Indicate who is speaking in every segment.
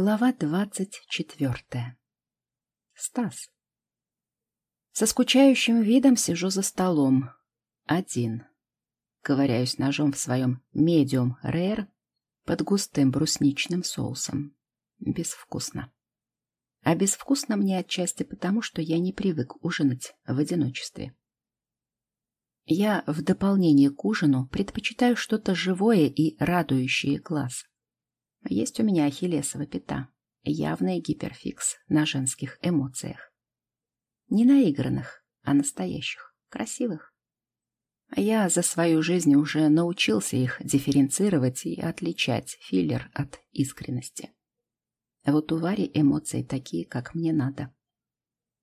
Speaker 1: Глава двадцать четвертая. Стас. Со скучающим видом сижу за столом. Один. Ковыряюсь ножом в своем медиум рэр под густым брусничным соусом. Безвкусно. А безвкусно мне отчасти потому, что я не привык ужинать в одиночестве. Я в дополнение к ужину предпочитаю что-то живое и радующее глаз. Есть у меня ахиллесова пята. Явный гиперфикс на женских эмоциях. Не наигранных, а настоящих, красивых. Я за свою жизнь уже научился их дифференцировать и отличать филлер от искренности. Вот у Вари эмоции такие, как мне надо.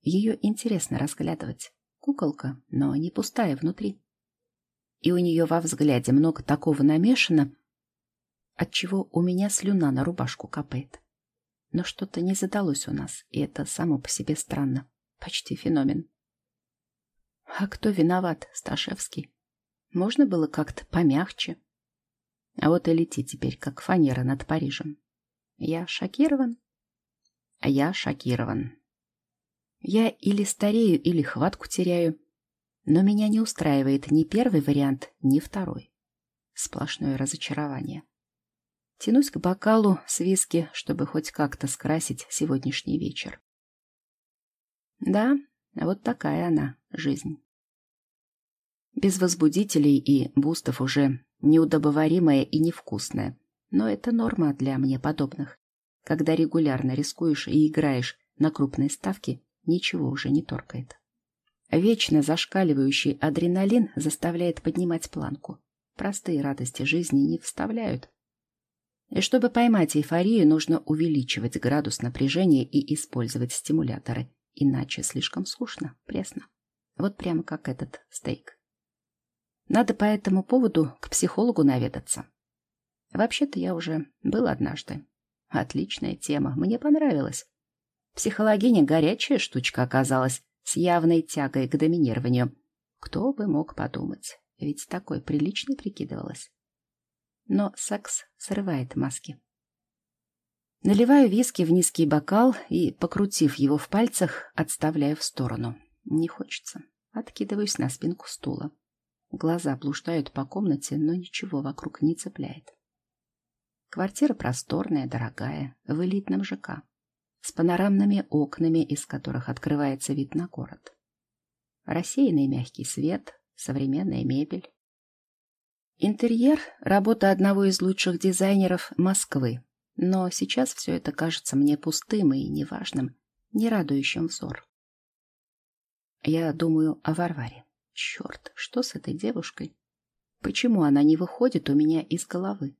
Speaker 1: Ее интересно разглядывать. Куколка, но не пустая внутри. И у нее во взгляде много такого намешано, отчего у меня слюна на рубашку капает. Но что-то не задалось у нас, и это само по себе странно. Почти феномен. А кто виноват, Сташевский? Можно было как-то помягче. А вот и лети теперь, как фанера над Парижем. Я шокирован? А я шокирован. Я или старею, или хватку теряю. Но меня не устраивает ни первый вариант, ни второй. Сплошное разочарование. Тянусь к бокалу с виски, чтобы хоть как-то скрасить сегодняшний вечер. Да, вот такая она, жизнь. Без возбудителей и бустов уже неудобоваримая и невкусная. Но это норма для мне подобных. Когда регулярно рискуешь и играешь на крупные ставки, ничего уже не торкает. Вечно зашкаливающий адреналин заставляет поднимать планку. Простые радости жизни не вставляют, и чтобы поймать эйфорию, нужно увеличивать градус напряжения и использовать стимуляторы. Иначе слишком скучно, пресно. Вот прямо как этот стейк. Надо по этому поводу к психологу наведаться. Вообще-то я уже был однажды. Отличная тема, мне понравилось. Психологиня горячая штучка оказалась, с явной тягой к доминированию. Кто бы мог подумать, ведь такой приличной прикидывалась но секс срывает маски. Наливаю виски в низкий бокал и, покрутив его в пальцах, отставляю в сторону. Не хочется. Откидываюсь на спинку стула. Глаза блуждают по комнате, но ничего вокруг не цепляет. Квартира просторная, дорогая, в элитном ЖК, с панорамными окнами, из которых открывается вид на город. Рассеянный мягкий свет, современная мебель, Интерьер – работа одного из лучших дизайнеров Москвы. Но сейчас все это кажется мне пустым и неважным, не радующим взор. Я думаю о Варваре. Черт, что с этой девушкой? Почему она не выходит у меня из головы?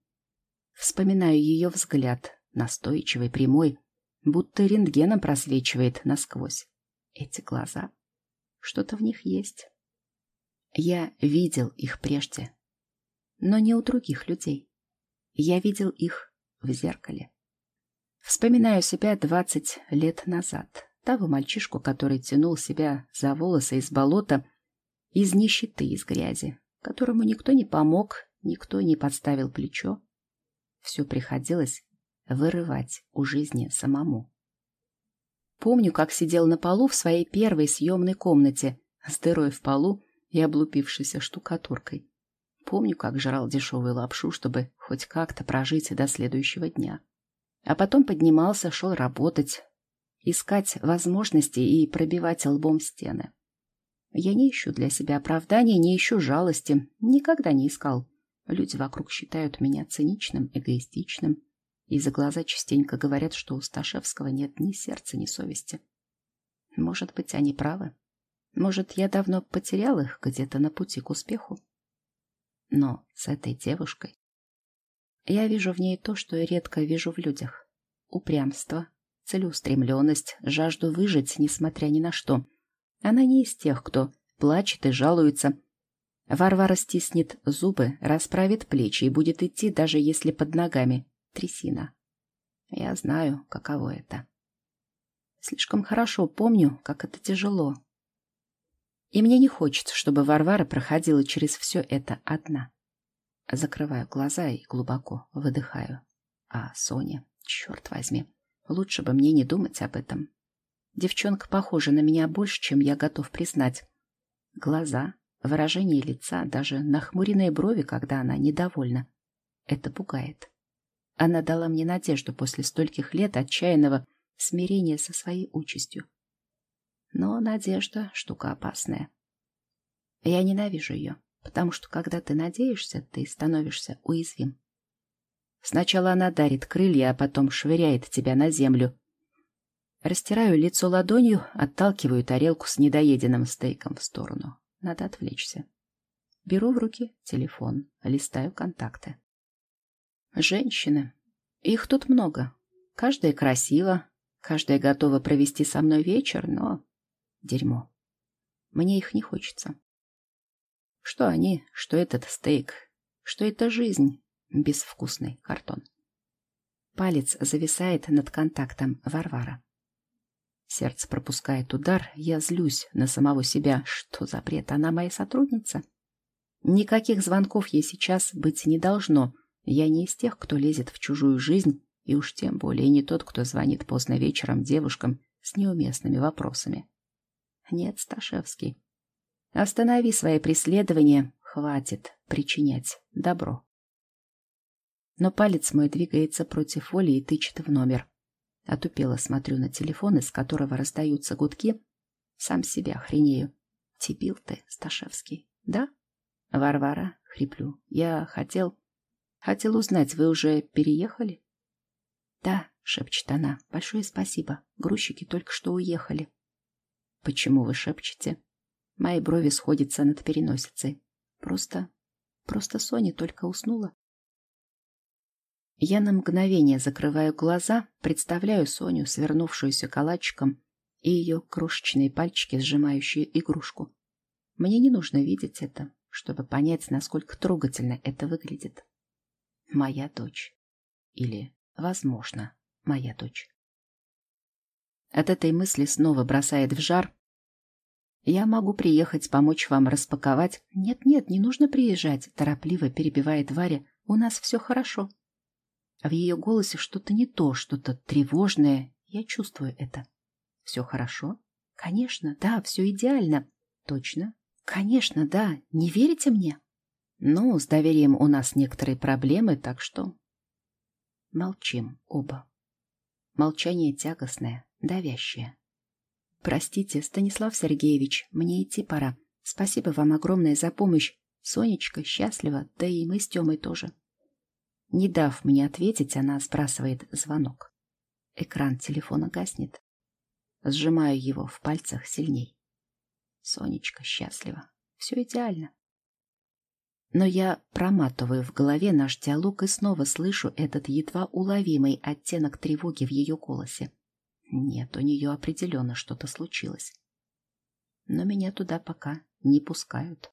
Speaker 1: Вспоминаю ее взгляд, настойчивый, прямой, будто рентгеном просвечивает насквозь. Эти глаза. Что-то в них есть. Я видел их прежде, но не у других людей. Я видел их в зеркале. Вспоминаю себя двадцать лет назад, того мальчишку, который тянул себя за волосы из болота, из нищеты, из грязи, которому никто не помог, никто не подставил плечо. Все приходилось вырывать у жизни самому. Помню, как сидел на полу в своей первой съемной комнате с дырой в полу и облупившейся штукатуркой. Помню, как жрал дешевую лапшу, чтобы хоть как-то прожить до следующего дня. А потом поднимался, шел работать, искать возможности и пробивать лбом стены. Я не ищу для себя оправдания, не ищу жалости, никогда не искал. Люди вокруг считают меня циничным, эгоистичным, и за глаза частенько говорят, что у Сташевского нет ни сердца, ни совести. Может быть, они правы. Может, я давно потерял их где-то на пути к успеху. Но с этой девушкой я вижу в ней то, что я редко вижу в людях. Упрямство, целеустремленность, жажду выжить, несмотря ни на что. Она не из тех, кто плачет и жалуется. Варвара стиснет зубы, расправит плечи и будет идти, даже если под ногами трясина. Я знаю, каково это. Слишком хорошо помню, как это тяжело, и мне не хочется, чтобы Варвара проходила через все это одна. Закрываю глаза и глубоко выдыхаю. А Соня, черт возьми, Лучше бы мне не думать об этом. Девчонка похожа на меня больше, чем я готов признать. Глаза, выражение лица, даже нахмуренные брови, когда она недовольна. Это пугает. Она дала мне надежду после стольких лет отчаянного смирения со своей участью. Но надежда — штука опасная. Я ненавижу ее, потому что когда ты надеешься, ты становишься уязвим. Сначала она дарит крылья, а потом швыряет тебя на землю. Растираю лицо ладонью, отталкиваю тарелку с недоеденным стейком в сторону. Надо отвлечься. Беру в руки телефон, листаю контакты. Женщины. Их тут много. Каждая красива, каждая готова провести со мной вечер, но... Дерьмо. Мне их не хочется. Что они, что этот стейк, что это жизнь, безвкусный картон. Палец зависает над контактом Варвара. Сердце пропускает удар, я злюсь на самого себя. Что за бред? Она моя сотрудница? Никаких звонков ей сейчас быть не должно. Я не из тех, кто лезет в чужую жизнь, и уж тем более не тот, кто звонит поздно вечером девушкам с неуместными вопросами. Нет, Сташевский. Останови свои преследования, хватит причинять добро но палец мой двигается против воли и тычет в номер. Отупело смотрю на телефон, из которого раздаются гудки. Сам себя хренею. Типил ты, Сташевский, да? Варвара, хриплю. Я хотел... Хотел узнать, вы уже переехали? Да, шепчет она. Большое спасибо. Грузчики только что уехали. Почему вы шепчете? Мои брови сходятся над переносицей. Просто... Просто Соня только уснула. Я на мгновение закрываю глаза, представляю Соню, свернувшуюся калачиком, и ее крошечные пальчики, сжимающие игрушку. Мне не нужно видеть это, чтобы понять, насколько трогательно это выглядит. Моя дочь. Или, возможно, моя дочь. От этой мысли снова бросает в жар. Я могу приехать помочь вам распаковать. Нет-нет, не нужно приезжать, торопливо перебивает Варя. У нас все хорошо. А в ее голосе что-то не то, что-то тревожное. Я чувствую это. Все хорошо? Конечно, да, все идеально. Точно? Конечно, да. Не верите мне? Ну, с доверием у нас некоторые проблемы, так что... Молчим оба. Молчание тягостное, давящее. Простите, Станислав Сергеевич, мне идти пора. Спасибо вам огромное за помощь. Сонечка счастлива, да и мы с Тёмой тоже. Не дав мне ответить, она сбрасывает звонок. Экран телефона гаснет. Сжимаю его в пальцах сильней. Сонечка счастлива. Все идеально. Но я проматываю в голове наш диалог и снова слышу этот едва уловимый оттенок тревоги в ее голосе. Нет, у нее определенно что-то случилось. Но меня туда пока не пускают.